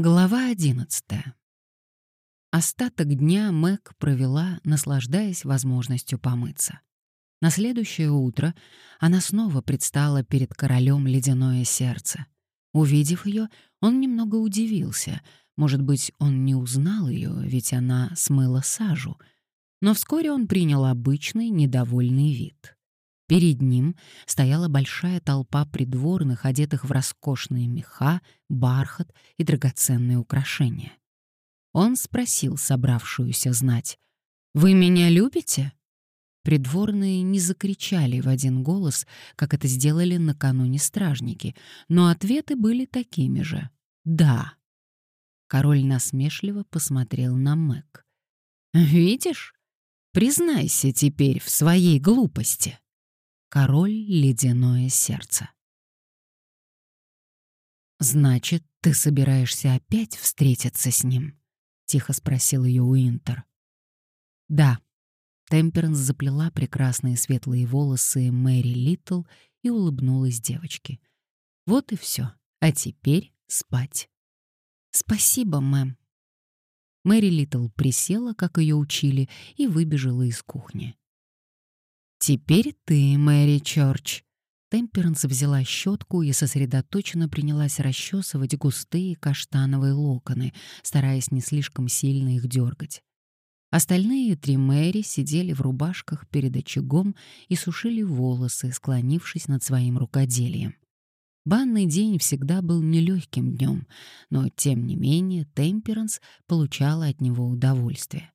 Глава одиннадцатая. Остаток дня Мэг провела, наслаждаясь возможностью помыться. На следующее утро она снова предстала перед королем ледяное сердце. Увидев ее, он немного удивился. Может быть, он не узнал ее, ведь она смыла сажу. Но вскоре он принял обычный недовольный вид. Перед ним стояла большая толпа придворных, одетых в роскошные меха, бархат и драгоценные украшения. Он спросил собравшуюся знать, «Вы меня любите?» Придворные не закричали в один голос, как это сделали накануне стражники, но ответы были такими же «да». Король насмешливо посмотрел на Мэг. «Видишь? Признайся теперь в своей глупости». Король ледяное сердце. «Значит, ты собираешься опять встретиться с ним?» — тихо спросил ее Уинтер. «Да». Темперанс заплела прекрасные светлые волосы Мэри Литл и улыбнулась девочке. «Вот и все. А теперь спать». «Спасибо, мэм». Мэри Литл присела, как ее учили, и выбежала из кухни. «Теперь ты, Мэри Чорч». Темперанс взяла щетку и сосредоточенно принялась расчесывать густые каштановые локоны, стараясь не слишком сильно их дергать. Остальные три Мэри сидели в рубашках перед очагом и сушили волосы, склонившись над своим рукоделием. Банный день всегда был нелегким днем, но, тем не менее, Темперанс получала от него удовольствие.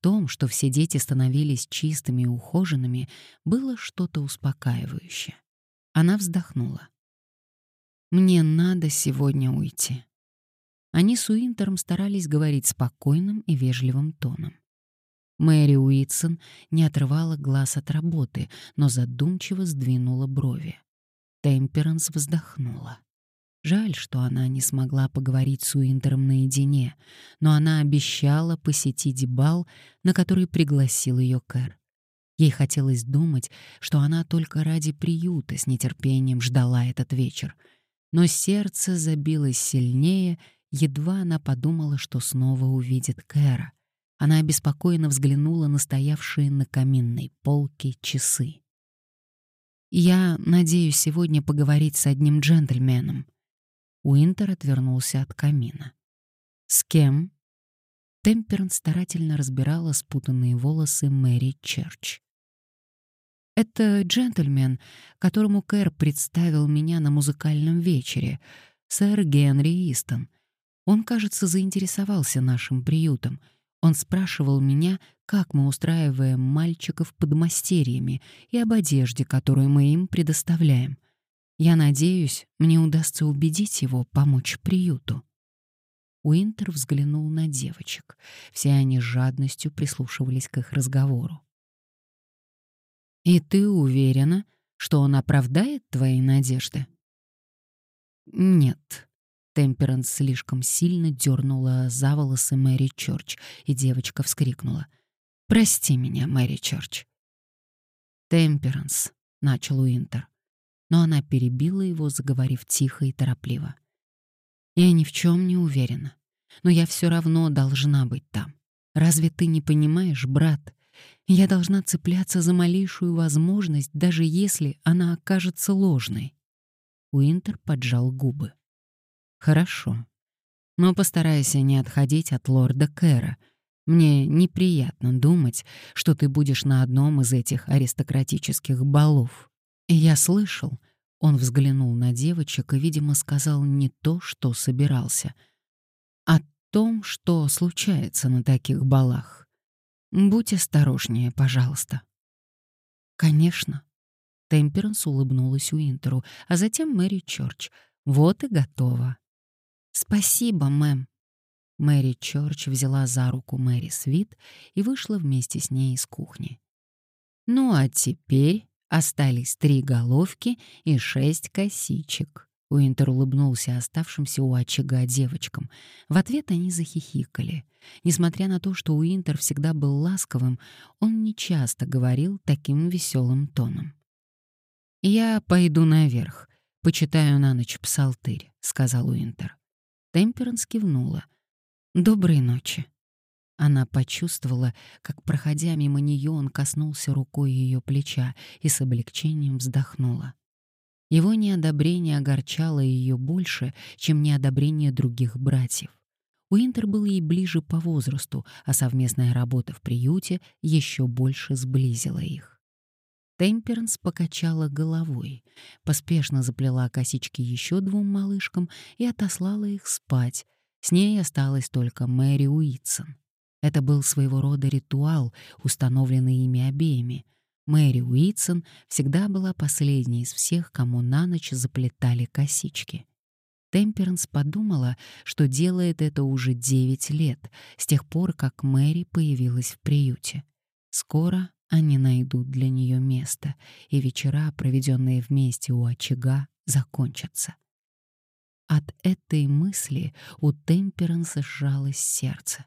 Том, что все дети становились чистыми и ухоженными, было что-то успокаивающее. Она вздохнула. «Мне надо сегодня уйти». Они с Уинтером старались говорить спокойным и вежливым тоном. Мэри Уитсон не отрывала глаз от работы, но задумчиво сдвинула брови. Темперанс вздохнула. Жаль, что она не смогла поговорить с Уинтером наедине, но она обещала посетить бал, на который пригласил ее Кэр. Ей хотелось думать, что она только ради приюта с нетерпением ждала этот вечер. Но сердце забилось сильнее, едва она подумала, что снова увидит Кэра. Она обеспокоенно взглянула на стоявшие на каминной полке часы. «Я надеюсь сегодня поговорить с одним джентльменом», Уинтер отвернулся от камина. «С кем?» Темперанс старательно разбирала спутанные волосы Мэри Черч. «Это джентльмен, которому Кэр представил меня на музыкальном вечере, сэр Генри Истон. Он, кажется, заинтересовался нашим приютом. Он спрашивал меня, как мы устраиваем мальчиков под мастерьями и об одежде, которую мы им предоставляем. Я надеюсь, мне удастся убедить его помочь приюту. Уинтер взглянул на девочек. Все они с жадностью прислушивались к их разговору. «И ты уверена, что он оправдает твои надежды?» «Нет». Темперанс слишком сильно дернула за волосы Мэри Чорч, и девочка вскрикнула. «Прости меня, Мэри Чорч». «Темперанс», — начал Уинтер но она перебила его, заговорив тихо и торопливо. «Я ни в чем не уверена, но я все равно должна быть там. Разве ты не понимаешь, брат? Я должна цепляться за малейшую возможность, даже если она окажется ложной». Уинтер поджал губы. «Хорошо, но постарайся не отходить от лорда Кэра. Мне неприятно думать, что ты будешь на одном из этих аристократических балов. Я слышал, он взглянул на девочек и, видимо, сказал не то, что собирался, о том, что случается на таких балах. Будь осторожнее, пожалуйста. Конечно. Темперанс улыбнулась Уинтеру, а затем Мэри Чорч. Вот и готово. Спасибо, мэм. Мэри Чорч взяла за руку Мэри Свит и вышла вместе с ней из кухни. Ну а теперь Остались три головки и шесть косичек. Уинтер улыбнулся оставшимся у очага девочкам. В ответ они захихикали. Несмотря на то, что Уинтер всегда был ласковым, он нечасто говорил таким веселым тоном. «Я пойду наверх, почитаю на ночь псалтырь», — сказал Уинтер. Темперанс кивнула. «Доброй ночи». Она почувствовала, как, проходя мимо нее, он коснулся рукой ее плеча и с облегчением вздохнула. Его неодобрение огорчало ее больше, чем неодобрение других братьев. Уинтер был ей ближе по возрасту, а совместная работа в приюте еще больше сблизила их. Темперанс покачала головой, поспешно заплела косички еще двум малышкам и отослала их спать. С ней осталась только Мэри Уитсон. Это был своего рода ритуал, установленный ими обеими. Мэри Уитсон всегда была последней из всех, кому на ночь заплетали косички. Темперанс подумала, что делает это уже 9 лет, с тех пор, как Мэри появилась в приюте. Скоро они найдут для нее место, и вечера, проведенные вместе у очага, закончатся. От этой мысли у Темперанса сжалось сердце.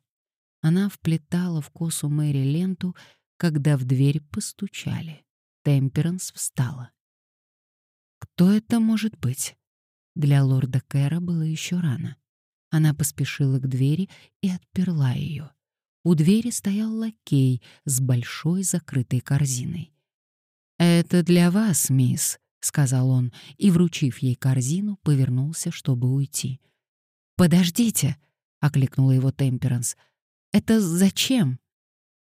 Она вплетала в косу Мэри ленту, когда в дверь постучали. Темперанс встала. «Кто это может быть?» Для лорда Кэра было еще рано. Она поспешила к двери и отперла ее. У двери стоял лакей с большой закрытой корзиной. «Это для вас, мисс», — сказал он, и, вручив ей корзину, повернулся, чтобы уйти. «Подождите», — окликнула его Темперанс. «Это зачем?»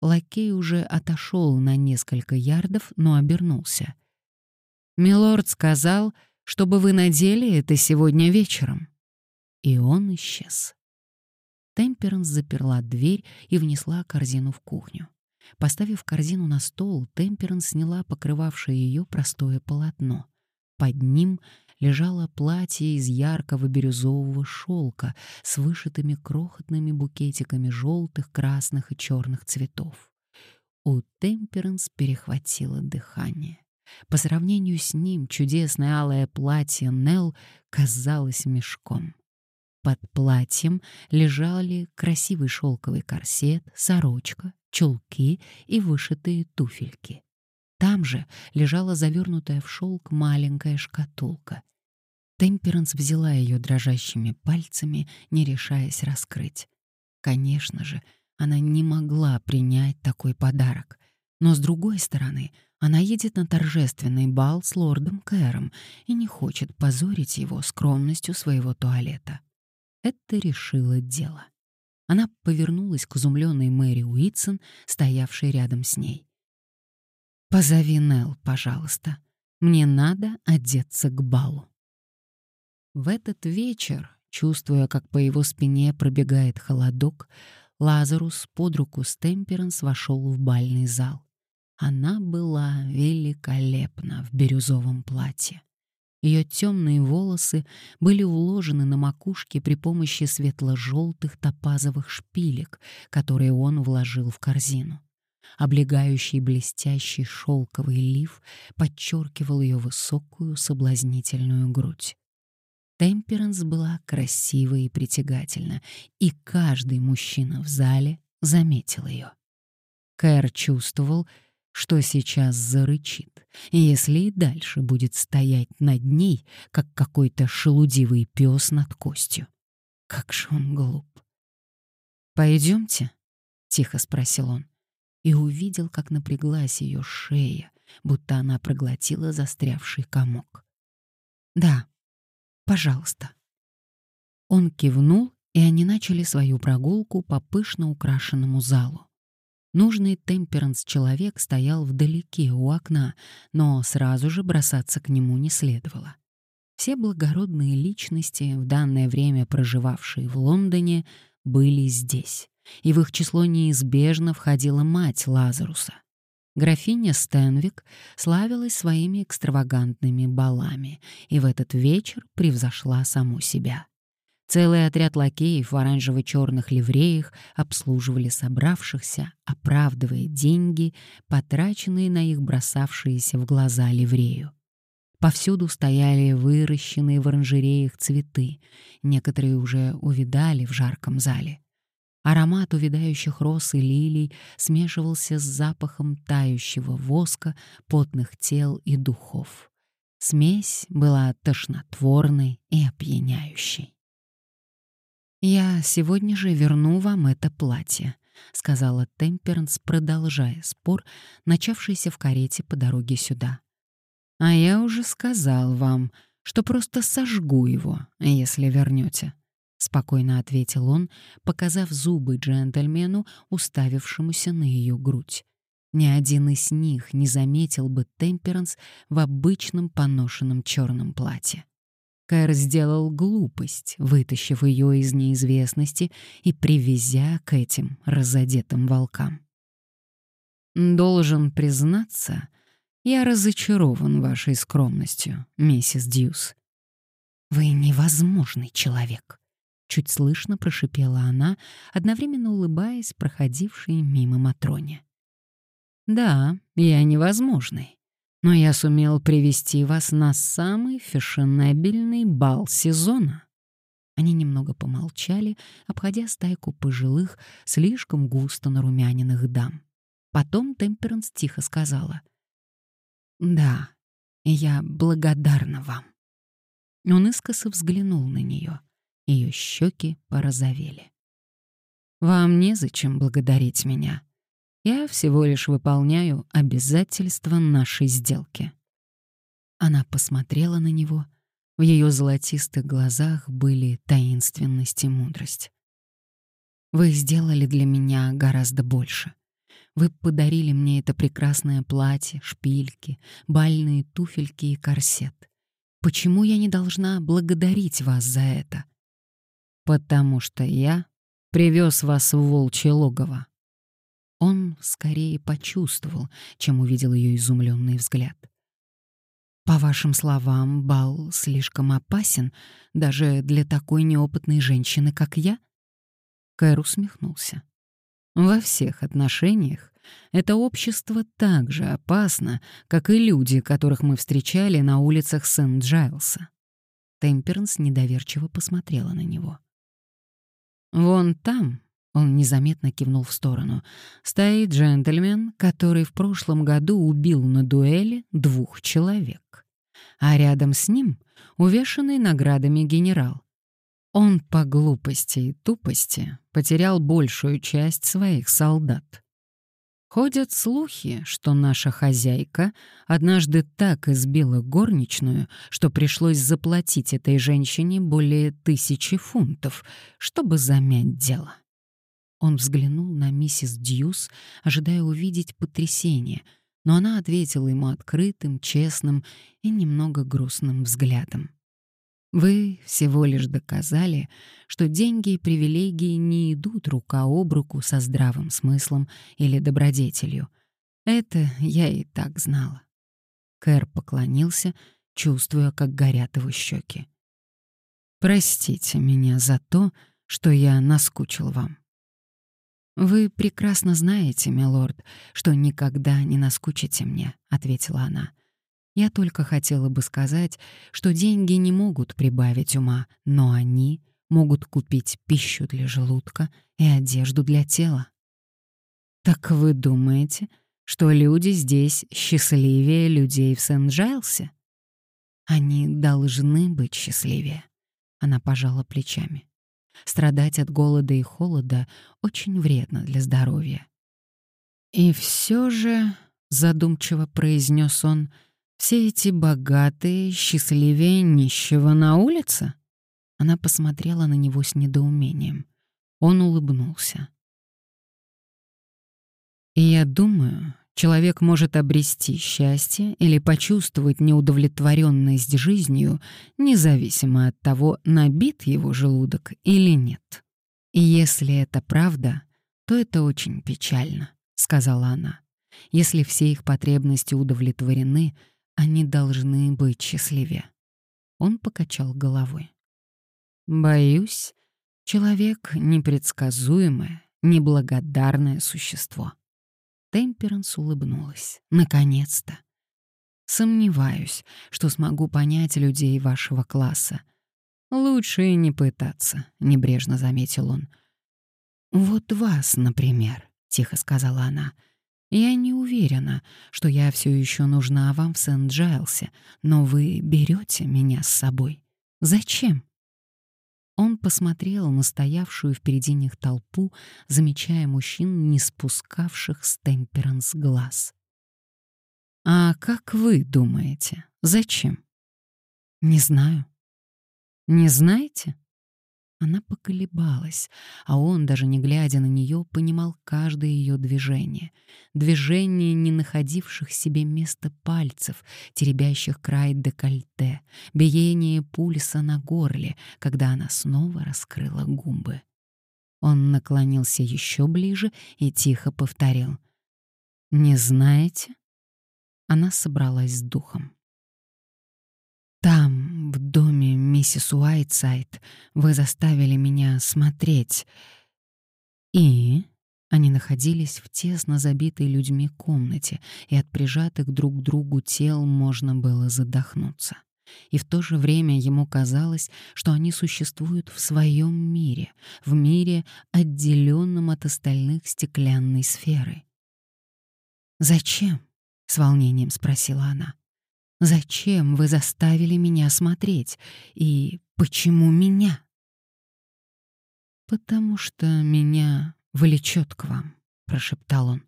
Лакей уже отошел на несколько ярдов, но обернулся. «Милорд сказал, чтобы вы надели это сегодня вечером». И он исчез. Темперанс заперла дверь и внесла корзину в кухню. Поставив корзину на стол, Темперанс сняла покрывавшее ее простое полотно. Под ним лежало платье из яркого бирюзового шелка с вышитыми крохотными букетиками желтых, красных и черных цветов. У Темперанс перехватило дыхание. По сравнению с ним чудесное алое платье Нелл казалось мешком. Под платьем лежали красивый шелковый корсет, сорочка, чулки и вышитые туфельки. Там же лежала завернутая в шелк маленькая шкатулка. Темперанс взяла ее дрожащими пальцами, не решаясь раскрыть. Конечно же, она не могла принять такой подарок. Но с другой стороны, она едет на торжественный бал с лордом Кэром и не хочет позорить его скромностью своего туалета. Это решило дело. Она повернулась к изумленной Мэри Уитсон, стоявшей рядом с ней. «Позови Нелл, пожалуйста. Мне надо одеться к балу». В этот вечер, чувствуя, как по его спине пробегает холодок, Лазарус под руку с Темперанс вошел в бальный зал. Она была великолепна в бирюзовом платье. Ее темные волосы были уложены на макушке при помощи светло-желтых топазовых шпилек, которые он вложил в корзину. Облегающий блестящий шелковый лиф подчеркивал ее высокую соблазнительную грудь. Темперанс была красива и притягательна, и каждый мужчина в зале заметил ее. Кэр чувствовал, что сейчас зарычит, если и дальше будет стоять над ней, как какой-то шелудивый пес над костью. Как же он глуп. «Пойдемте?» — тихо спросил он, и увидел, как напряглась ее шея, будто она проглотила застрявший комок. «Да, пожалуйста». Он кивнул, и они начали свою прогулку по пышно украшенному залу. Нужный темперанс человек стоял вдалеке у окна, но сразу же бросаться к нему не следовало. Все благородные личности, в данное время проживавшие в Лондоне, были здесь, и в их число неизбежно входила мать Лазаруса. Графиня Стенвик славилась своими экстравагантными балами и в этот вечер превзошла саму себя. Целый отряд лакеев в оранжево-черных ливреях обслуживали собравшихся, оправдывая деньги, потраченные на их бросавшиеся в глаза ливрею. Повсюду стояли выращенные в оранжереях цветы, некоторые уже увидали в жарком зале. Аромат увядающих роз и лилий смешивался с запахом тающего воска, потных тел и духов. Смесь была тошнотворной и опьяняющей. «Я сегодня же верну вам это платье», — сказала Темперанс, продолжая спор, начавшийся в карете по дороге сюда. «А я уже сказал вам, что просто сожгу его, если вернете», — спокойно ответил он, показав зубы джентльмену, уставившемуся на ее грудь. Ни один из них не заметил бы Темперанс в обычном поношенном черном платье. Кэр сделал глупость, вытащив ее из неизвестности и привезя к этим разодетым волкам. «Должен признаться, я разочарован вашей скромностью, миссис Дьюс». «Вы невозможный человек», — чуть слышно прошипела она, одновременно улыбаясь проходившей мимо Матроне. «Да, я невозможный но я сумел привести вас на самый фешенебельный бал сезона». Они немного помолчали, обходя стайку пожилых, слишком густо нарумяненных дам. Потом Темперанс тихо сказала. «Да, я благодарна вам». Он искоса взглянул на нее. Ее щеки порозовели. «Вам незачем благодарить меня. Я всего лишь выполняю обязательства нашей сделки». Она посмотрела на него. В ее золотистых глазах были таинственность и мудрость. «Вы сделали для меня гораздо больше. Вы подарили мне это прекрасное платье, шпильки, бальные туфельки и корсет. Почему я не должна благодарить вас за это?» «Потому что я привез вас в волчье логово», он скорее почувствовал, чем увидел ее изумленный взгляд. «По вашим словам, бал слишком опасен даже для такой неопытной женщины, как я?» Кэр усмехнулся. «Во всех отношениях это общество так же опасно, как и люди, которых мы встречали на улицах Сент-Джайлса». Темперанс недоверчиво посмотрела на него. «Вон там, он незаметно кивнул в сторону. «Стоит джентльмен, который в прошлом году убил на дуэли двух человек. А рядом с ним увешанный наградами генерал. Он по глупости и тупости потерял большую часть своих солдат. Ходят слухи, что наша хозяйка однажды так избила горничную, что пришлось заплатить этой женщине более тысячи фунтов, чтобы замять дело. Он взглянул на миссис Дьюс, ожидая увидеть потрясение, но она ответила ему открытым, честным и немного грустным взглядом. «Вы всего лишь доказали, что деньги и привилегии не идут рука об руку со здравым смыслом или добродетелью. Это я и так знала». Кэр поклонился, чувствуя, как горят его щеки. «Простите меня за то, что я наскучил вам». «Вы прекрасно знаете, милорд, что никогда не наскучите мне», — ответила она. «Я только хотела бы сказать, что деньги не могут прибавить ума, но они могут купить пищу для желудка и одежду для тела». «Так вы думаете, что люди здесь счастливее людей в Сент-Джайлсе?» «Они должны быть счастливее», — она пожала плечами. Страдать от голода и холода очень вредно для здоровья. И все же, задумчиво произнес он, все эти богатые, счастливее нищего на улице? Она посмотрела на него с недоумением. Он улыбнулся. И я думаю, Человек может обрести счастье или почувствовать неудовлетворенность жизнью, независимо от того, набит его желудок или нет. И если это правда, то это очень печально, сказала она. Если все их потребности удовлетворены, они должны быть счастливее. Он покачал головой. Боюсь, человек непредсказуемое, неблагодарное существо. Темперанс улыбнулась. «Наконец-то!» «Сомневаюсь, что смогу понять людей вашего класса. Лучше и не пытаться», — небрежно заметил он. «Вот вас, например», — тихо сказала она. «Я не уверена, что я все еще нужна вам в Сент-Джайлсе, но вы берете меня с собой. Зачем?» Он посмотрел на стоявшую впереди них толпу, замечая мужчин, не спускавших с Темперанс глаз. «А как вы думаете, зачем?» «Не знаю». «Не знаете?» Она поколебалась, а он, даже не глядя на нее, понимал каждое ее движение. Движение не находивших себе места пальцев, теребящих край декольте, биение пульса на горле, когда она снова раскрыла губы. Он наклонился еще ближе и тихо повторил. «Не знаете?» Она собралась с духом. Там, в доме миссис Уайтсайд, вы заставили меня смотреть. И они находились в тесно забитой людьми комнате, и от прижатых друг к другу тел можно было задохнуться. И в то же время ему казалось, что они существуют в своем мире, в мире, отделенном от остальных стеклянной сферы. «Зачем?» — с волнением спросила она. Зачем вы заставили меня смотреть? И почему меня? Потому что меня влечет к вам, прошептал он.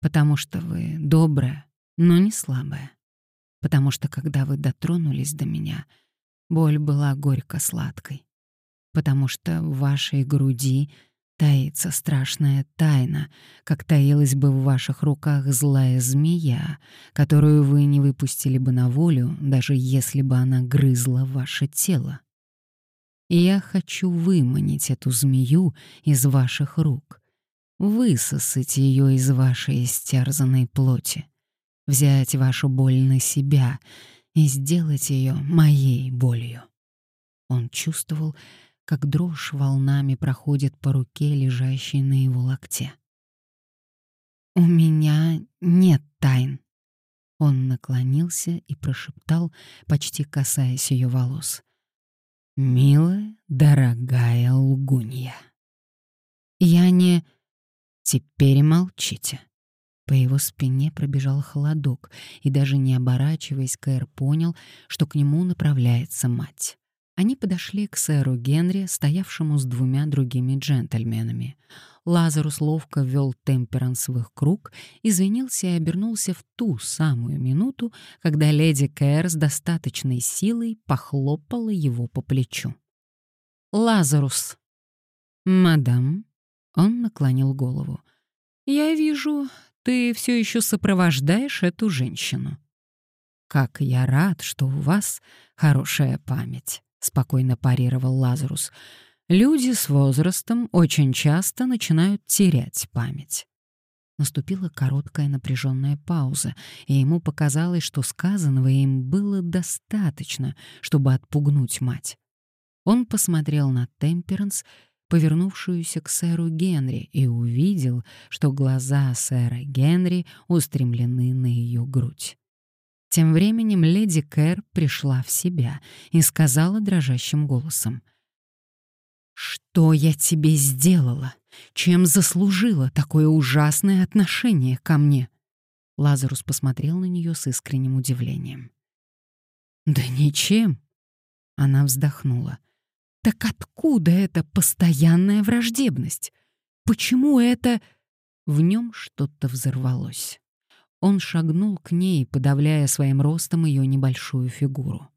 Потому что вы добрая, но не слабая. Потому что когда вы дотронулись до меня, боль была горько-сладкой. Потому что в вашей груди таится страшная тайна, как таилась бы в ваших руках злая змея, которую вы не выпустили бы на волю, даже если бы она грызла ваше тело. Я хочу выманить эту змею из ваших рук, высосать ее из вашей истерзанной плоти, взять вашу боль на себя и сделать ее моей болью. Он чувствовал, как дрожь волнами проходит по руке, лежащей на его локте. «У меня нет тайн». Он наклонился и прошептал, почти касаясь ее волос. «Милая, дорогая лгунья». «Я не...» «Теперь молчите». По его спине пробежал холодок, и даже не оборачиваясь, Кэр понял, что к нему направляется мать. Они подошли к сэру Генри, стоявшему с двумя другими джентльменами. Лазарус ловко ввел темперанс в их круг, извинился и обернулся в ту самую минуту, когда леди Кэр с достаточной силой похлопала его по плечу. «Лазарус!» «Мадам!» — он наклонил голову. «Я вижу, ты все еще сопровождаешь эту женщину. Как я рад, что у вас хорошая память!» — спокойно парировал Лазарус. «Люди с возрастом очень часто начинают терять память». Наступила короткая напряженная пауза, и ему показалось, что сказанного им было достаточно, чтобы отпугнуть мать. Он посмотрел на Темперанс, повернувшуюся к сэру Генри, и увидел, что глаза сэра Генри устремлены на ее грудь. Тем временем леди Кэр пришла в себя и сказала дрожащим голосом. «Что я тебе сделала? Чем заслужила такое ужасное отношение ко мне?» Лазарус посмотрел на нее с искренним удивлением. «Да ничем!» Она вздохнула. «Так откуда эта постоянная враждебность? Почему это...» В нем что-то взорвалось. Он шагнул к ней, подавляя своим ростом ее небольшую фигуру.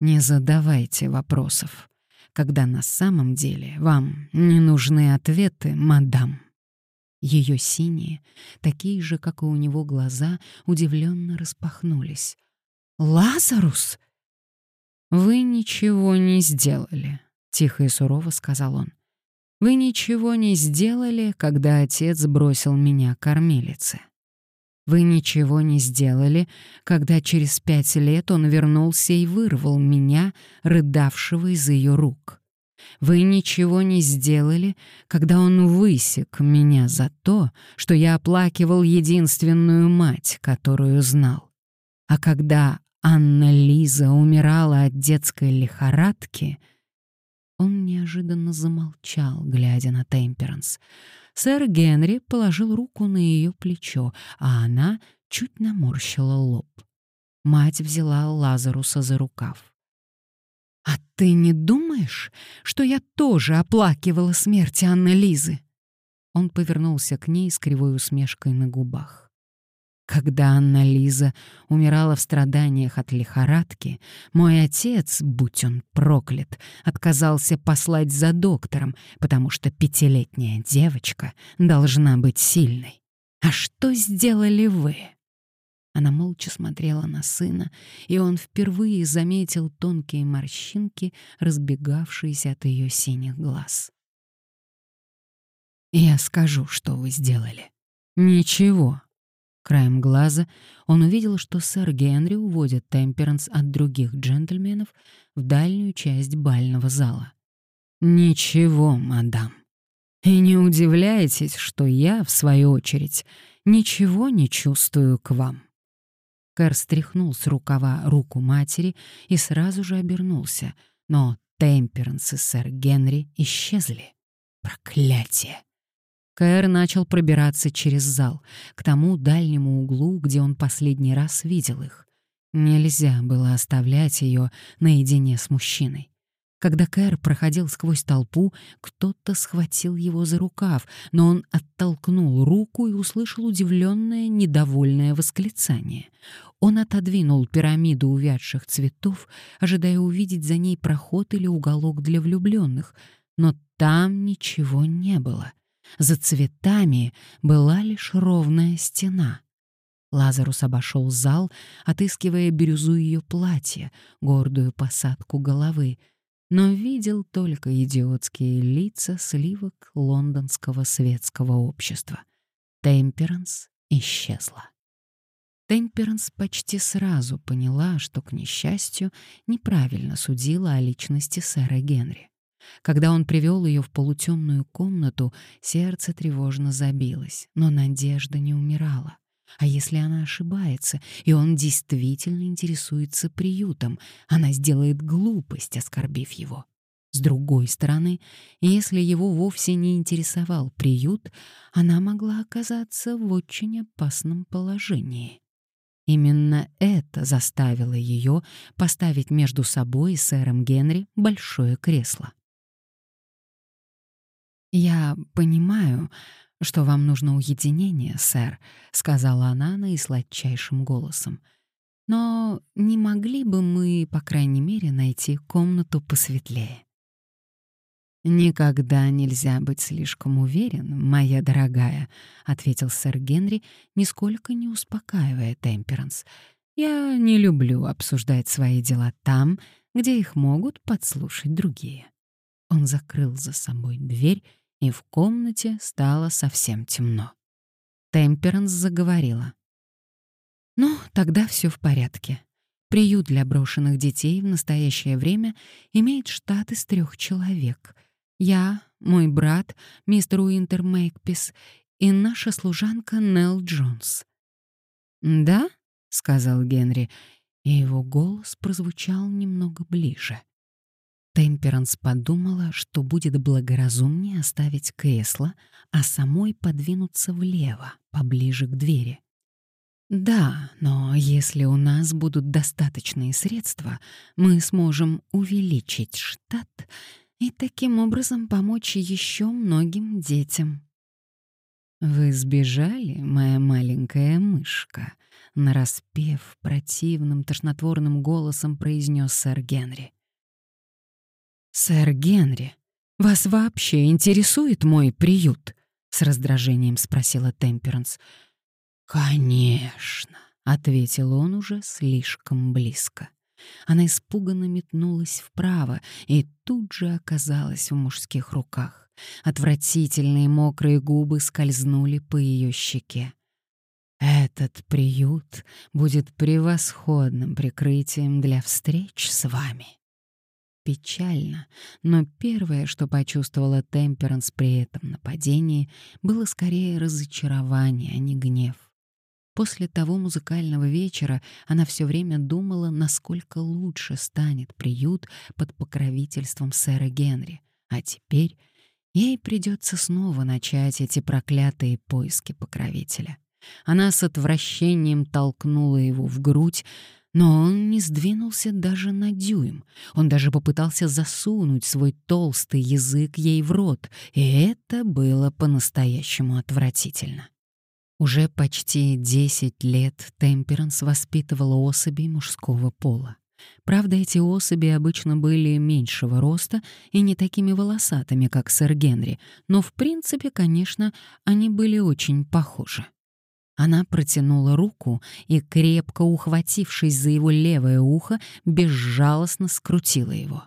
«Не задавайте вопросов, когда на самом деле вам не нужны ответы, мадам». Ее синие, такие же, как и у него глаза, удивленно распахнулись. «Лазарус!» «Вы ничего не сделали», — тихо и сурово сказал он. «Вы ничего не сделали, когда отец бросил меня кормилице. Вы ничего не сделали, когда через пять лет он вернулся и вырвал меня, рыдавшего из ее рук. Вы ничего не сделали, когда он высек меня за то, что я оплакивал единственную мать, которую знал. А когда Анна Лиза умирала от детской лихорадки, он неожиданно замолчал, глядя на Темперанс. Сэр Генри положил руку на ее плечо, а она чуть наморщила лоб. Мать взяла Лазаруса за рукав. «А ты не думаешь, что я тоже оплакивала смерть Анны Лизы?» Он повернулся к ней с кривой усмешкой на губах. Когда Анна Лиза умирала в страданиях от лихорадки, мой отец, будь он проклят, отказался послать за доктором, потому что пятилетняя девочка должна быть сильной. А что сделали вы? Она молча смотрела на сына, и он впервые заметил тонкие морщинки, разбегавшиеся от ее синих глаз. «Я скажу, что вы сделали. Ничего». Краем глаза он увидел, что сэр Генри уводит Темперанс от других джентльменов в дальнюю часть бального зала. «Ничего, мадам. И не удивляйтесь, что я, в свою очередь, ничего не чувствую к вам». Кэр стряхнул с рукава руку матери и сразу же обернулся, но Темперанс и сэр Генри исчезли. Проклятие! Кэр начал пробираться через зал, к тому дальнему углу, где он последний раз видел их. Нельзя было оставлять ее наедине с мужчиной. Когда Кэр проходил сквозь толпу, кто-то схватил его за рукав, но он оттолкнул руку и услышал удивленное, недовольное восклицание. Он отодвинул пирамиду увядших цветов, ожидая увидеть за ней проход или уголок для влюбленных, но там ничего не было. За цветами была лишь ровная стена. Лазарус обошел зал, отыскивая бирюзу ее платья, гордую посадку головы, но видел только идиотские лица сливок лондонского светского общества. Темперанс исчезла. Темперанс почти сразу поняла, что, к несчастью, неправильно судила о личности сэра Генри. Когда он привел ее в полутемную комнату, сердце тревожно забилось, но надежда не умирала. А если она ошибается, и он действительно интересуется приютом, она сделает глупость, оскорбив его. С другой стороны, если его вовсе не интересовал приют, она могла оказаться в очень опасном положении. Именно это заставило ее поставить между собой и сэром Генри большое кресло. «Я понимаю, что вам нужно уединение, сэр», — сказала она наисладчайшим голосом. «Но не могли бы мы, по крайней мере, найти комнату посветлее?» «Никогда нельзя быть слишком уверен, моя дорогая», — ответил сэр Генри, нисколько не успокаивая Темперанс. «Я не люблю обсуждать свои дела там, где их могут подслушать другие». Он закрыл за собой дверь и в комнате стало совсем темно. Темперанс заговорила. «Ну, тогда все в порядке. Приют для брошенных детей в настоящее время имеет штат из трех человек. Я, мой брат, мистер Уинтер Мэйкпис и наша служанка Нелл Джонс». «Да?» — сказал Генри, и его голос прозвучал немного ближе. Темперанс подумала, что будет благоразумнее оставить кресло, а самой подвинуться влево, поближе к двери. «Да, но если у нас будут достаточные средства, мы сможем увеличить штат и таким образом помочь еще многим детям». «Вы сбежали, моя маленькая мышка», — нараспев противным тошнотворным голосом произнес сэр Генри. «Сэр Генри, вас вообще интересует мой приют?» — с раздражением спросила Темперанс. «Конечно», — ответил он уже слишком близко. Она испуганно метнулась вправо и тут же оказалась в мужских руках. Отвратительные мокрые губы скользнули по ее щеке. «Этот приют будет превосходным прикрытием для встреч с вами» печально, но первое, что почувствовала Темперанс при этом нападении, было скорее разочарование, а не гнев. После того музыкального вечера она все время думала, насколько лучше станет приют под покровительством сэра Генри, а теперь ей придется снова начать эти проклятые поиски покровителя. Она с отвращением толкнула его в грудь, но он не сдвинулся даже на дюйм. Он даже попытался засунуть свой толстый язык ей в рот, и это было по-настоящему отвратительно. Уже почти 10 лет Темперанс воспитывала особей мужского пола. Правда, эти особи обычно были меньшего роста и не такими волосатыми, как сэр Генри, но в принципе, конечно, они были очень похожи. Она протянула руку и, крепко ухватившись за его левое ухо, безжалостно скрутила его.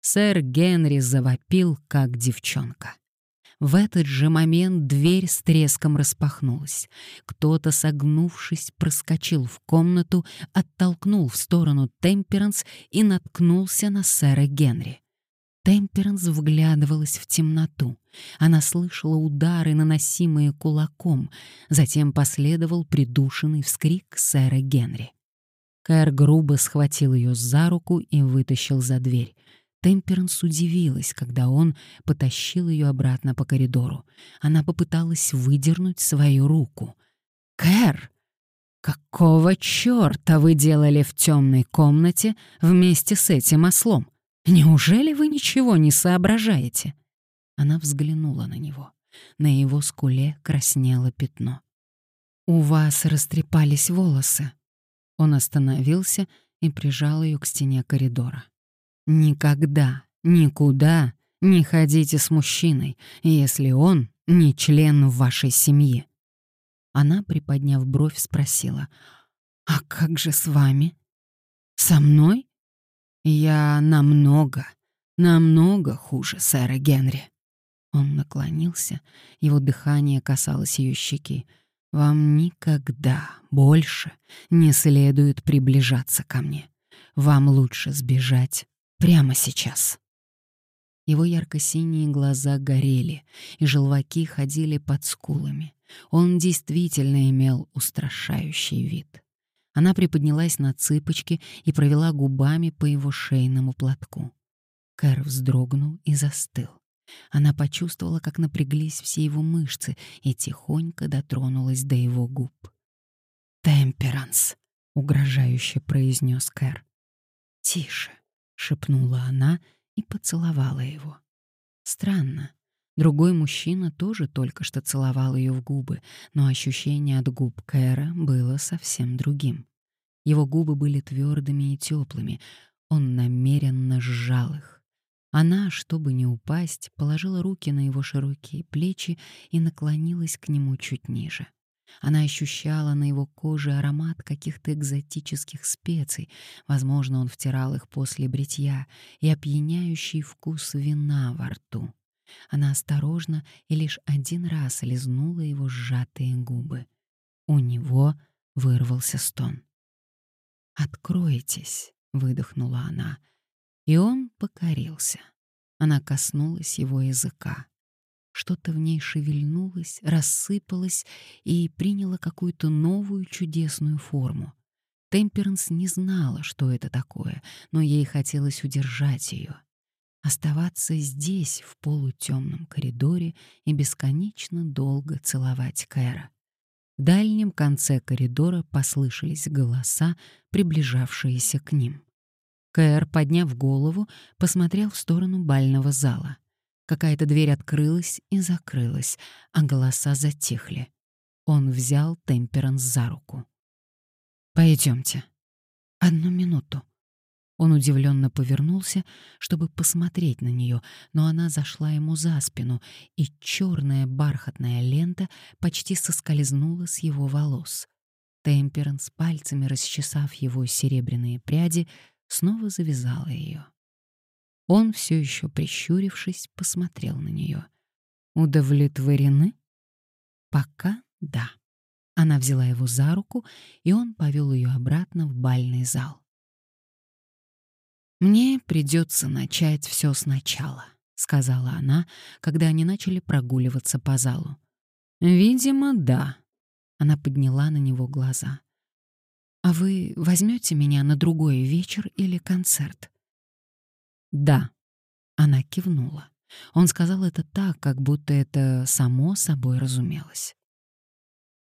Сэр Генри завопил, как девчонка. В этот же момент дверь с треском распахнулась. Кто-то, согнувшись, проскочил в комнату, оттолкнул в сторону Темперанс и наткнулся на сэра Генри. Темперанс вглядывалась в темноту. Она слышала удары, наносимые кулаком. Затем последовал придушенный вскрик сэра Генри. Кэр грубо схватил ее за руку и вытащил за дверь. Темперанс удивилась, когда он потащил ее обратно по коридору. Она попыталась выдернуть свою руку. «Кэр, какого черта вы делали в темной комнате вместе с этим ослом? Неужели вы ничего не соображаете?» Она взглянула на него. На его скуле краснело пятно. «У вас растрепались волосы». Он остановился и прижал ее к стене коридора. Никогда, никуда не ходите с мужчиной, если он не член вашей семьи. Она, приподняв бровь, спросила, «А как же с вами? Со мной? Я намного, намного хуже сэра Генри». Он наклонился, его дыхание касалось ее щеки. «Вам никогда больше не следует приближаться ко мне. Вам лучше сбежать Прямо сейчас. Его ярко-синие глаза горели, и желваки ходили под скулами. Он действительно имел устрашающий вид. Она приподнялась на цыпочки и провела губами по его шейному платку. Кэр вздрогнул и застыл. Она почувствовала, как напряглись все его мышцы, и тихонько дотронулась до его губ. «Темперанс», — угрожающе произнес Кэр. «Тише, шепнула она и поцеловала его. Странно. Другой мужчина тоже только что целовал ее в губы, но ощущение от губ Кэра было совсем другим. Его губы были твердыми и теплыми, он намеренно сжал их. Она, чтобы не упасть, положила руки на его широкие плечи и наклонилась к нему чуть ниже. Она ощущала на его коже аромат каких-то экзотических специй, возможно, он втирал их после бритья, и опьяняющий вкус вина во рту. Она осторожно и лишь один раз лизнула его сжатые губы. У него вырвался стон. «Откройтесь», — выдохнула она, и он покорился. Она коснулась его языка. Что-то в ней шевельнулось, рассыпалось и приняло какую-то новую чудесную форму. Темперанс не знала, что это такое, но ей хотелось удержать ее. Оставаться здесь, в полутемном коридоре, и бесконечно долго целовать Кэра. В дальнем конце коридора послышались голоса, приближавшиеся к ним. Кэр, подняв голову, посмотрел в сторону бального зала. Какая-то дверь открылась и закрылась, а голоса затихли. Он взял Темперанс за руку. Пойдемте. Одну минуту. Он удивленно повернулся, чтобы посмотреть на нее, но она зашла ему за спину, и черная бархатная лента почти соскользнула с его волос. Темперанс, пальцами расчесав его серебряные пряди, снова завязала ее. Он, все еще прищурившись, посмотрел на нее. «Удовлетворены?» «Пока да». Она взяла его за руку, и он повел ее обратно в бальный зал. «Мне придется начать все сначала», — сказала она, когда они начали прогуливаться по залу. «Видимо, да». Она подняла на него глаза. «А вы возьмете меня на другой вечер или концерт?» «Да». Она кивнула. Он сказал это так, как будто это само собой разумелось.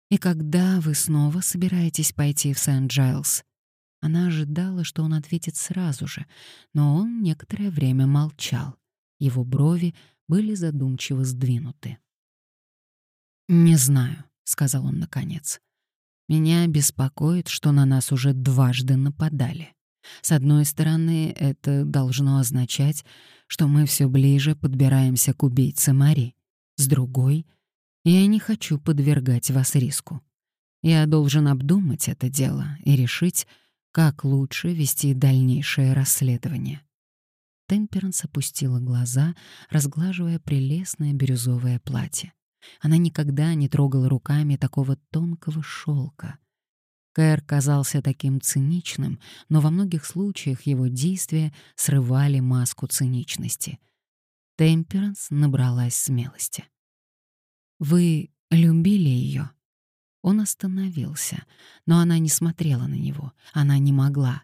«И когда вы снова собираетесь пойти в Сент-Джайлз?» Она ожидала, что он ответит сразу же, но он некоторое время молчал. Его брови были задумчиво сдвинуты. «Не знаю», — сказал он наконец. «Меня беспокоит, что на нас уже дважды нападали. С одной стороны, это должно означать, что мы все ближе подбираемся к убийце Мари. С другой, я не хочу подвергать вас риску. Я должен обдумать это дело и решить, как лучше вести дальнейшее расследование. Темперанс опустила глаза, разглаживая прелестное бирюзовое платье. Она никогда не трогала руками такого тонкого шелка. Кэр казался таким циничным, но во многих случаях его действия срывали маску циничности. Темперанс набралась смелости. «Вы любили ее?» Он остановился, но она не смотрела на него, она не могла.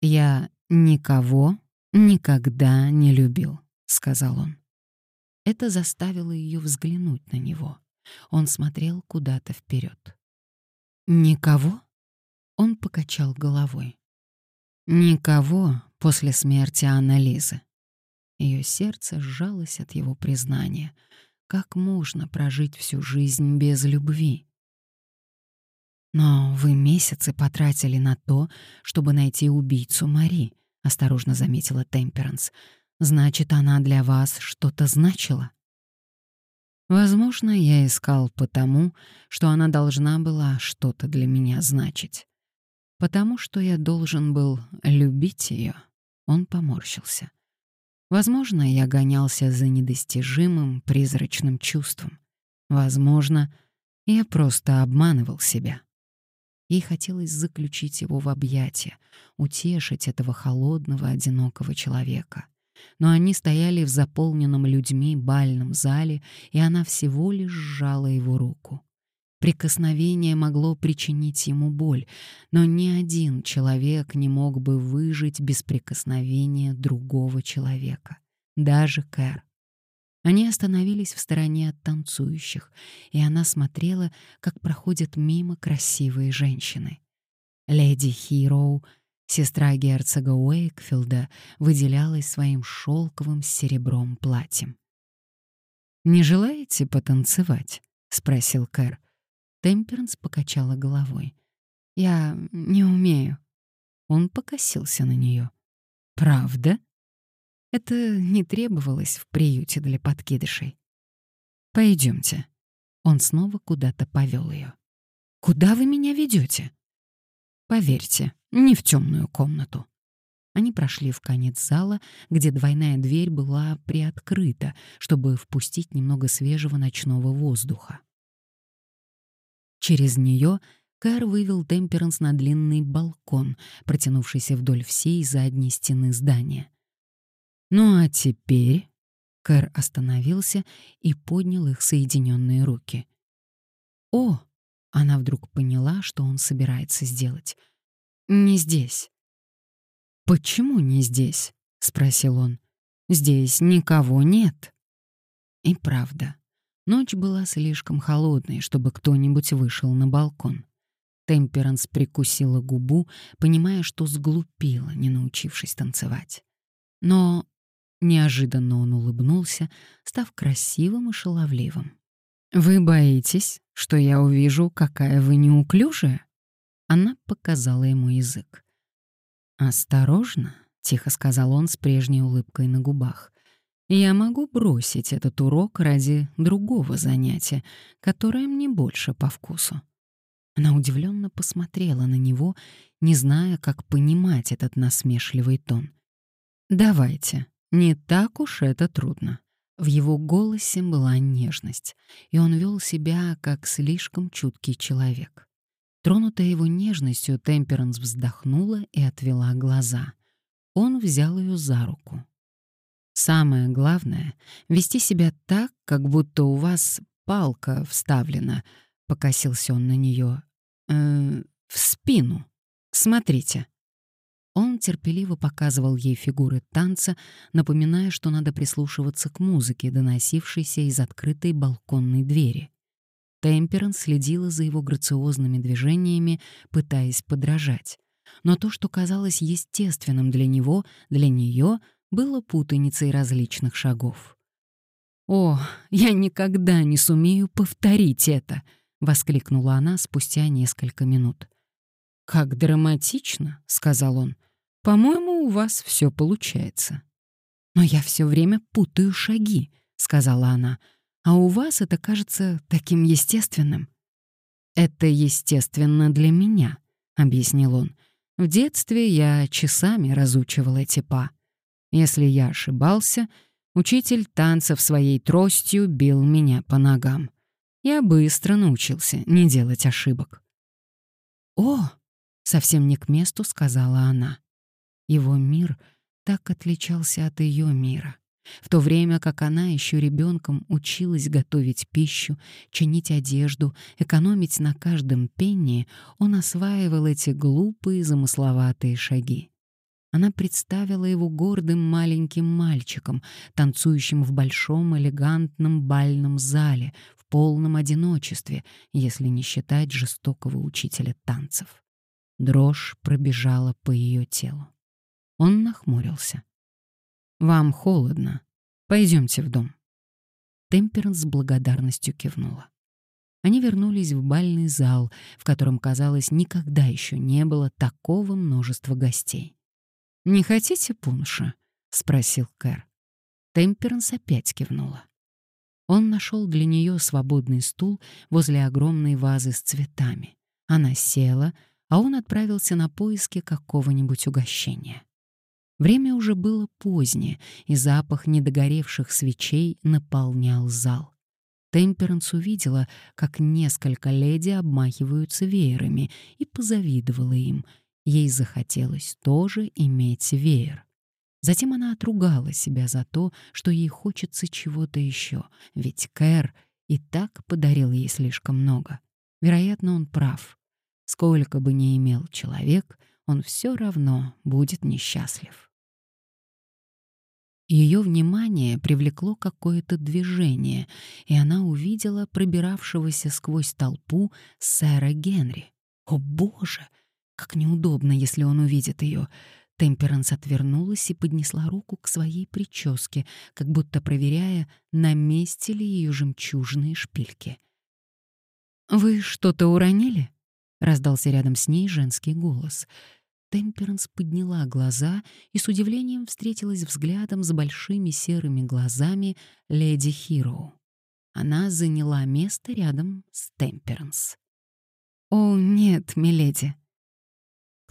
«Я никого никогда не любил», — сказал он. Это заставило ее взглянуть на него. Он смотрел куда-то вперед. «Никого?» Он покачал головой. «Никого после смерти Анны Лизы». Ее сердце сжалось от его признания. Как можно прожить всю жизнь без любви? «Но вы месяцы потратили на то, чтобы найти убийцу Мари», — осторожно заметила Темперанс. «Значит, она для вас что-то значила?» Возможно, я искал потому, что она должна была что-то для меня значить. Потому что я должен был любить ее. Он поморщился. Возможно, я гонялся за недостижимым призрачным чувством. Возможно, я просто обманывал себя. Ей хотелось заключить его в объятия, утешить этого холодного, одинокого человека но они стояли в заполненном людьми бальном зале, и она всего лишь сжала его руку. Прикосновение могло причинить ему боль, но ни один человек не мог бы выжить без прикосновения другого человека, даже Кэр. Они остановились в стороне от танцующих, и она смотрела, как проходят мимо красивые женщины. Леди Хироу Сестра герцога Уэйкфилда выделялась своим шелковым серебром платьем. «Не желаете потанцевать?» — спросил Кэр. Темперанс покачала головой. «Я не умею». Он покосился на нее. «Правда?» Это не требовалось в приюте для подкидышей. Пойдемте. Он снова куда-то повел ее. «Куда вы меня ведете? Поверьте, не в темную комнату. Они прошли в конец зала, где двойная дверь была приоткрыта, чтобы впустить немного свежего ночного воздуха. Через нее Кэр вывел Темперанс на длинный балкон, протянувшийся вдоль всей задней стены здания. «Ну а теперь...» Кэр остановился и поднял их соединенные руки. «О!» Она вдруг поняла, что он собирается сделать. «Не здесь». «Почему не здесь?» — спросил он. «Здесь никого нет». И правда, ночь была слишком холодной, чтобы кто-нибудь вышел на балкон. Темперанс прикусила губу, понимая, что сглупила, не научившись танцевать. Но неожиданно он улыбнулся, став красивым и шаловливым. «Вы боитесь, что я увижу, какая вы неуклюжая?» Она показала ему язык. «Осторожно», — тихо сказал он с прежней улыбкой на губах. «Я могу бросить этот урок ради другого занятия, которое мне больше по вкусу». Она удивленно посмотрела на него, не зная, как понимать этот насмешливый тон. «Давайте, не так уж это трудно. В его голосе была нежность, и он вел себя как слишком чуткий человек. Тронутая его нежностью, Темперанс вздохнула и отвела глаза. Он взял ее за руку. «Самое главное — вести себя так, как будто у вас палка вставлена», — покосился он на нее. «Э, «В спину. Смотрите». Он терпеливо показывал ей фигуры танца, напоминая, что надо прислушиваться к музыке, доносившейся из открытой балконной двери. Темперан следила за его грациозными движениями, пытаясь подражать. но то, что казалось естественным для него, для нее было путаницей различных шагов. «О, я никогда не сумею повторить это!» — воскликнула она спустя несколько минут. «Как драматично», — сказал он. «По-моему, у вас все получается». «Но я все время путаю шаги», — сказала она. «А у вас это кажется таким естественным». «Это естественно для меня», — объяснил он. «В детстве я часами разучивал эти па. Если я ошибался, учитель танцев своей тростью бил меня по ногам. Я быстро научился не делать ошибок». «О!» — совсем не к месту сказала она. Его мир так отличался от ее мира. В то время как она еще ребенком училась готовить пищу, чинить одежду, экономить на каждом пенни, он осваивал эти глупые замысловатые шаги. Она представила его гордым маленьким мальчиком, танцующим в большом элегантном бальном зале, в полном одиночестве, если не считать жестокого учителя танцев. Дрожь пробежала по ее телу. Он нахмурился. «Вам холодно. Пойдемте в дом». Темперанс с благодарностью кивнула. Они вернулись в бальный зал, в котором, казалось, никогда еще не было такого множества гостей. «Не хотите пунша?» — спросил Кэр. Темперанс опять кивнула. Он нашел для нее свободный стул возле огромной вазы с цветами. Она села, а он отправился на поиски какого-нибудь угощения. Время уже было позднее, и запах недогоревших свечей наполнял зал. Темперанс увидела, как несколько леди обмахиваются веерами, и позавидовала им. Ей захотелось тоже иметь веер. Затем она отругала себя за то, что ей хочется чего-то еще, ведь Кэр и так подарил ей слишком много. Вероятно, он прав. Сколько бы ни имел человек, он все равно будет несчастлив. Ее внимание привлекло какое-то движение, и она увидела пробиравшегося сквозь толпу сэра Генри. О боже! Как неудобно, если он увидит ее. Темперанс отвернулась и поднесла руку к своей прическе, как будто проверяя, на месте ли ее жемчужные шпильки. «Вы что-то уронили?» — раздался рядом с ней женский голос — Темперанс подняла глаза и с удивлением встретилась взглядом с большими серыми глазами леди Хироу. Она заняла место рядом с Темперанс. «О, нет, миледи».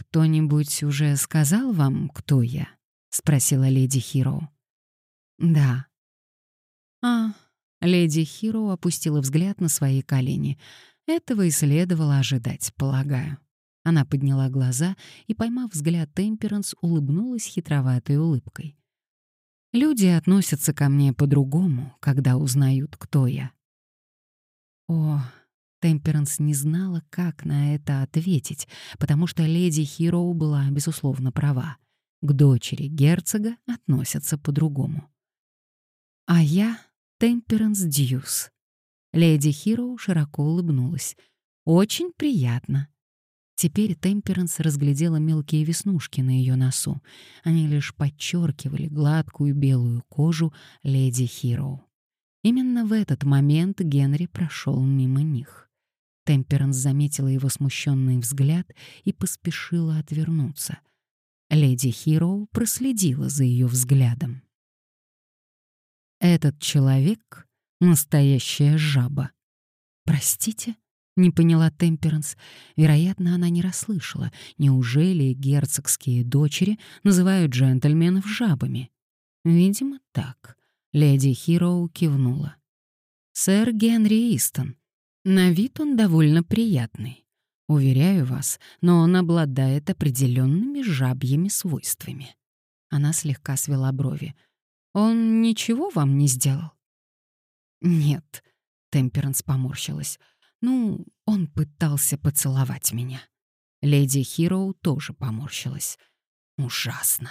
«Кто-нибудь уже сказал вам, кто я?» — спросила леди Хироу. «Да». «А...» — леди Хироу опустила взгляд на свои колени. «Этого и следовало ожидать, полагаю». Она подняла глаза и, поймав взгляд Темперанс, улыбнулась хитроватой улыбкой. «Люди относятся ко мне по-другому, когда узнают, кто я». О, Темперанс не знала, как на это ответить, потому что леди Хироу была, безусловно, права. К дочери герцога относятся по-другому. «А я Темперанс Дьюс». Леди Хироу широко улыбнулась. «Очень приятно. Теперь Темперанс разглядела мелкие веснушки на ее носу. Они лишь подчеркивали гладкую белую кожу леди Хироу. Именно в этот момент Генри прошел мимо них. Темперанс заметила его смущенный взгляд и поспешила отвернуться. Леди Хироу проследила за ее взглядом. «Этот человек — настоящая жаба». «Простите?» Не поняла Темперанс. Вероятно, она не расслышала. Неужели герцогские дочери называют джентльменов жабами? Видимо, так. Леди Хироу кивнула. Сэр Генри Истон. На вид он довольно приятный. Уверяю вас, но он обладает определенными жабьими свойствами. Она слегка свела брови. Он ничего вам не сделал? Нет, Темперанс поморщилась. Ну, он пытался поцеловать меня. Леди Хироу тоже поморщилась. Ужасно.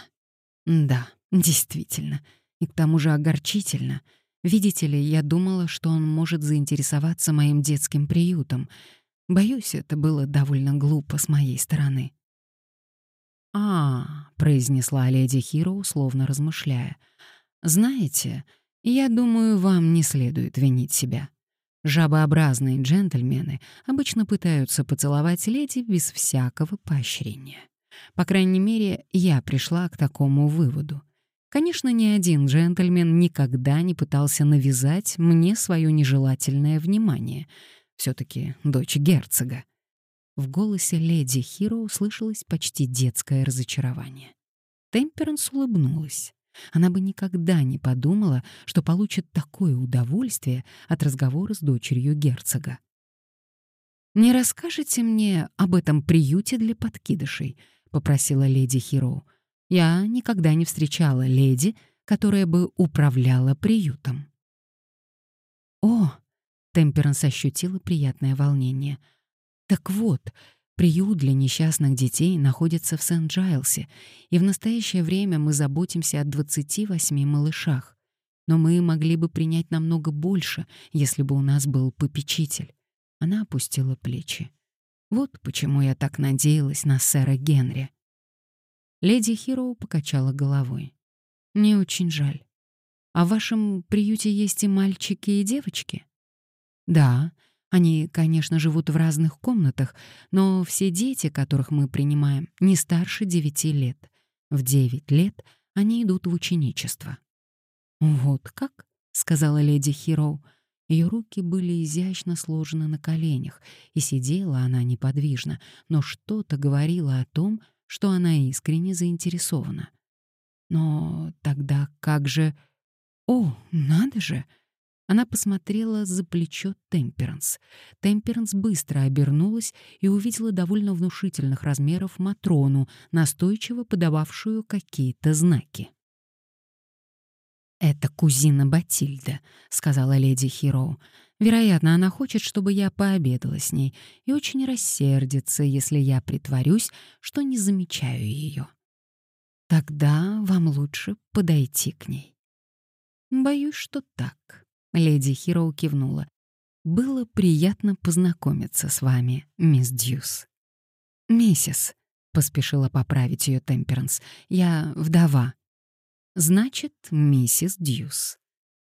Да, действительно. И к тому же огорчительно. Видите ли, я думала, что он может заинтересоваться моим детским приютом. Боюсь, это было довольно глупо с моей стороны. «А», — произнесла леди Хиро, условно размышляя, — «знаете, я думаю, вам не следует винить себя. Жабообразные джентльмены обычно пытаются поцеловать леди без всякого поощрения. По крайней мере, я пришла к такому выводу. Конечно, ни один джентльмен никогда не пытался навязать мне свое нежелательное внимание. все таки дочь герцога. В голосе леди Хиро услышалось почти детское разочарование. Темперанс улыбнулась. Она бы никогда не подумала, что получит такое удовольствие от разговора с дочерью герцога. «Не расскажете мне об этом приюте для подкидышей?» — попросила леди Хиро. «Я никогда не встречала леди, которая бы управляла приютом». «О!» — Темперанс ощутила приятное волнение. «Так вот, Приют для несчастных детей находится в Сент-Джайлсе, и в настоящее время мы заботимся о 28 малышах. Но мы могли бы принять намного больше, если бы у нас был попечитель. Она опустила плечи. Вот почему я так надеялась на сэра Генри. Леди Хироу покачала головой. Мне очень жаль. А в вашем приюте есть и мальчики, и девочки? Да, они, конечно, живут в разных комнатах, но все дети, которых мы принимаем, не старше девяти лет. В девять лет они идут в ученичество. «Вот как?» — сказала леди Хироу. Ее руки были изящно сложены на коленях, и сидела она неподвижно, но что-то говорило о том, что она искренне заинтересована. Но тогда как же... О, надо же! Она посмотрела за плечо Темперанс. Темперанс быстро обернулась и увидела довольно внушительных размеров Матрону, настойчиво подававшую какие-то знаки. «Это кузина Батильда», — сказала леди Хироу. «Вероятно, она хочет, чтобы я пообедала с ней, и очень рассердится, если я притворюсь, что не замечаю ее. Тогда вам лучше подойти к ней». «Боюсь, что так», Леди Хироу кивнула. «Было приятно познакомиться с вами, мисс Дьюс». «Миссис», — поспешила поправить ее Темперанс, — «я вдова». «Значит, миссис Дьюс».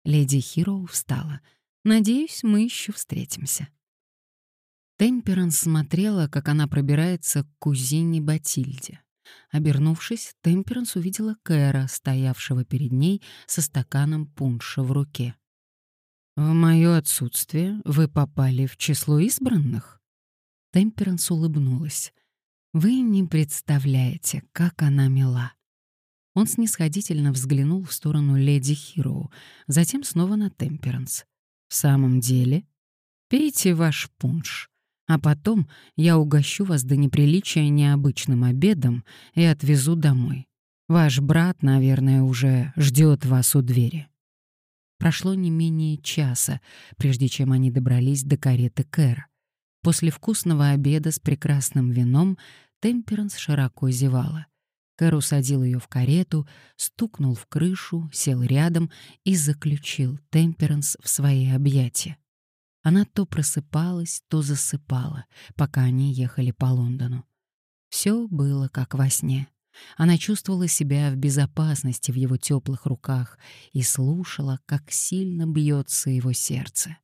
Леди Хироу встала. «Надеюсь, мы еще встретимся». Темперанс смотрела, как она пробирается к кузине Батильде. Обернувшись, Темперанс увидела Кэра, стоявшего перед ней со стаканом пунша в руке. «В мое отсутствие вы попали в число избранных?» Темперанс улыбнулась. «Вы не представляете, как она мила». Он снисходительно взглянул в сторону леди Хироу, затем снова на Темперанс. «В самом деле? Пейте ваш пунш, а потом я угощу вас до неприличия необычным обедом и отвезу домой. Ваш брат, наверное, уже ждет вас у двери». Прошло не менее часа, прежде чем они добрались до кареты Кэра. После вкусного обеда с прекрасным вином Темперанс широко зевала. Кэр усадил ее в карету, стукнул в крышу, сел рядом и заключил Темперанс в свои объятия. Она то просыпалась, то засыпала, пока они ехали по Лондону. Все было как во сне. Она чувствовала себя в безопасности в его теплых руках и слушала, как сильно бьется его сердце.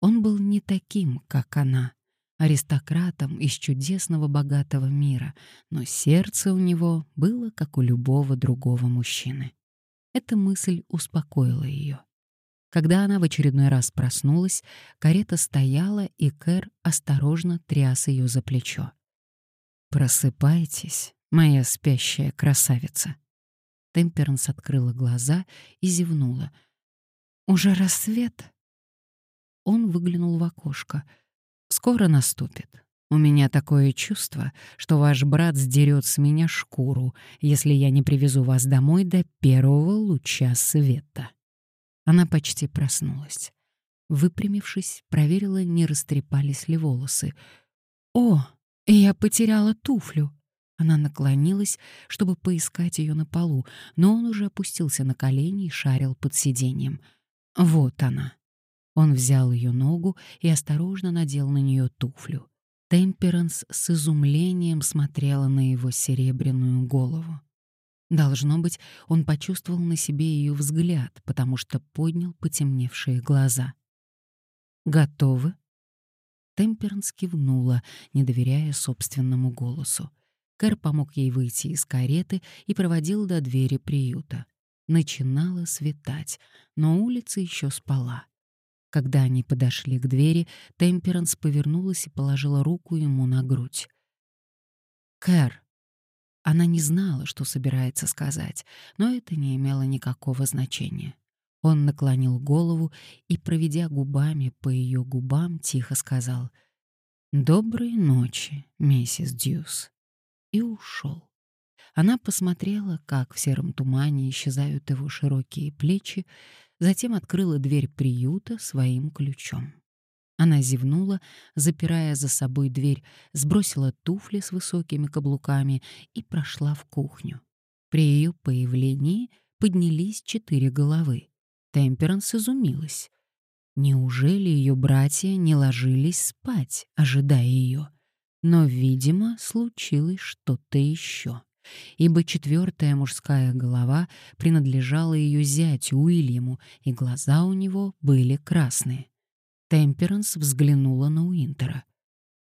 Он был не таким, как она, аристократом из чудесного богатого мира, но сердце у него было, как у любого другого мужчины. Эта мысль успокоила ее. Когда она в очередной раз проснулась, карета стояла, и Кэр осторожно тряс ее за плечо. «Просыпайтесь», моя спящая красавица». Темперанс открыла глаза и зевнула. «Уже рассвет?» Он выглянул в окошко. «Скоро наступит. У меня такое чувство, что ваш брат сдерет с меня шкуру, если я не привезу вас домой до первого луча света». Она почти проснулась. Выпрямившись, проверила, не растрепались ли волосы. «О, я потеряла туфлю!» Она наклонилась, чтобы поискать ее на полу, но он уже опустился на колени и шарил под сиденьем. Вот она. Он взял ее ногу и осторожно надел на нее туфлю. Темперанс с изумлением смотрела на его серебряную голову. Должно быть, он почувствовал на себе ее взгляд, потому что поднял потемневшие глаза. «Готовы?» Темперанс кивнула, не доверяя собственному голосу. Кэр помог ей выйти из кареты и проводил до двери приюта. Начинало светать, но улица еще спала. Когда они подошли к двери, Темперанс повернулась и положила руку ему на грудь. «Кэр!» Она не знала, что собирается сказать, но это не имело никакого значения. Он наклонил голову и, проведя губами по ее губам, тихо сказал «Доброй ночи, миссис Дьюс» и ушел. Она посмотрела, как в сером тумане исчезают его широкие плечи, затем открыла дверь приюта своим ключом. Она зевнула, запирая за собой дверь, сбросила туфли с высокими каблуками и прошла в кухню. При ее появлении поднялись четыре головы. Темперанс изумилась. Неужели ее братья не ложились спать, ожидая ее? Но, видимо, случилось что-то еще ибо четвертая мужская голова принадлежала ее зятю Уильяму, и глаза у него были красные. Темперанс взглянула на Уинтера.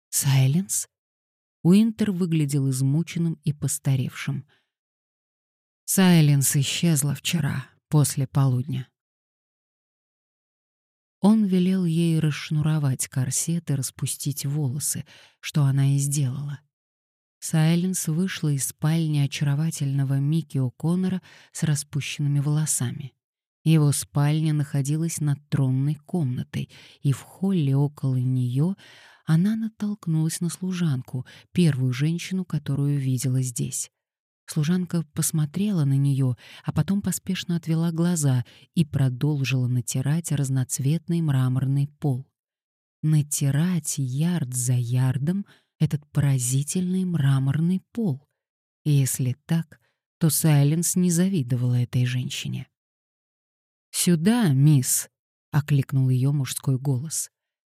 «Сайленс?» Уинтер выглядел измученным и постаревшим. «Сайленс исчезла вчера, после полудня». Он велел ей расшнуровать корсет и распустить волосы, что она и сделала. Сайленс вышла из спальни очаровательного Микки О'Коннора с распущенными волосами. Его спальня находилась над тронной комнатой, и в холле около нее она натолкнулась на служанку, первую женщину, которую видела здесь. Служанка посмотрела на нее, а потом поспешно отвела глаза и продолжила натирать разноцветный мраморный пол. Натирать ярд за ярдом — этот поразительный мраморный пол. И если так, то Сайленс не завидовала этой женщине. «Сюда, мисс!» — окликнул ее мужской голос.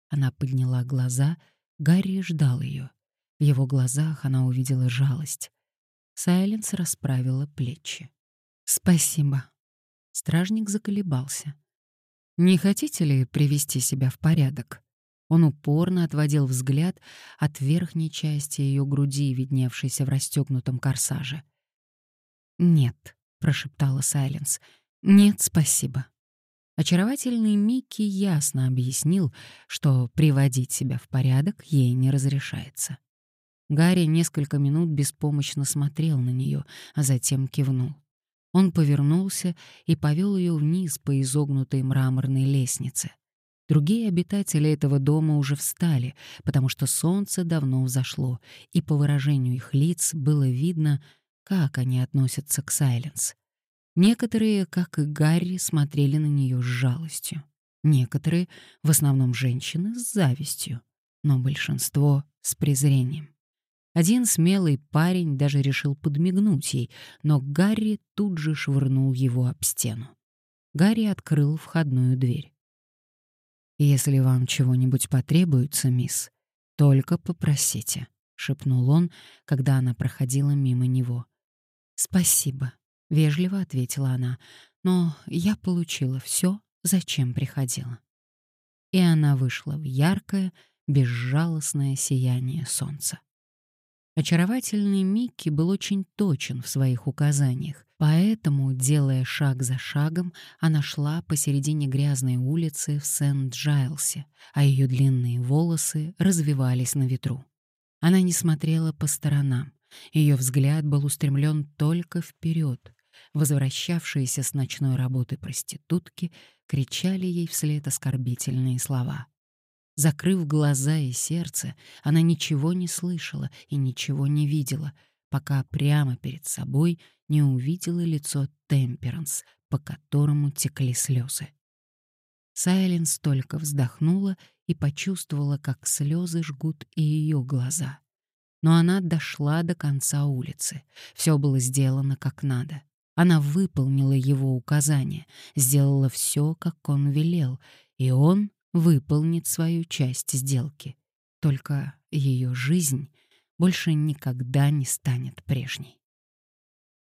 Она подняла глаза, Гарри ждал ее. В его глазах она увидела жалость. Сайленс расправила плечи. «Спасибо». Стражник заколебался. «Не хотите ли привести себя в порядок?» Он упорно отводил взгляд от верхней части ее груди, видневшейся в расстегнутом корсаже. «Нет», — прошептала Сайленс, — «нет, спасибо». Очаровательный Микки ясно объяснил, что приводить себя в порядок ей не разрешается. Гарри несколько минут беспомощно смотрел на нее, а затем кивнул. Он повернулся и повел ее вниз по изогнутой мраморной лестнице. Другие обитатели этого дома уже встали, потому что солнце давно взошло, и по выражению их лиц было видно, как они относятся к Сайленс. Некоторые, как и Гарри, смотрели на нее с жалостью. Некоторые, в основном женщины, с завистью, но большинство — с презрением. Один смелый парень даже решил подмигнуть ей, но Гарри тут же швырнул его об стену. Гарри открыл входную дверь. «Если вам чего-нибудь потребуется, мисс, только попросите», — шепнул он, когда она проходила мимо него. «Спасибо», — вежливо ответила она, «но я получила все, зачем приходила». И она вышла в яркое, безжалостное сияние солнца. Очаровательный Микки был очень точен в своих указаниях, поэтому, делая шаг за шагом, она шла посередине грязной улицы в Сент-Джайлсе, а ее длинные волосы развивались на ветру. Она не смотрела по сторонам, ее взгляд был устремлен только вперед. Возвращавшиеся с ночной работы проститутки кричали ей вслед оскорбительные слова — Закрыв глаза и сердце, она ничего не слышала и ничего не видела, пока прямо перед собой не увидела лицо Темперанс, по которому текли слезы. Сайленс только вздохнула и почувствовала, как слезы жгут и ее глаза. Но она дошла до конца улицы. Все было сделано как надо. Она выполнила его указания, сделала все, как он велел, и он выполнит свою часть сделки. Только ее жизнь больше никогда не станет прежней.